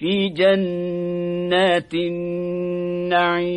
في جنات النعيم.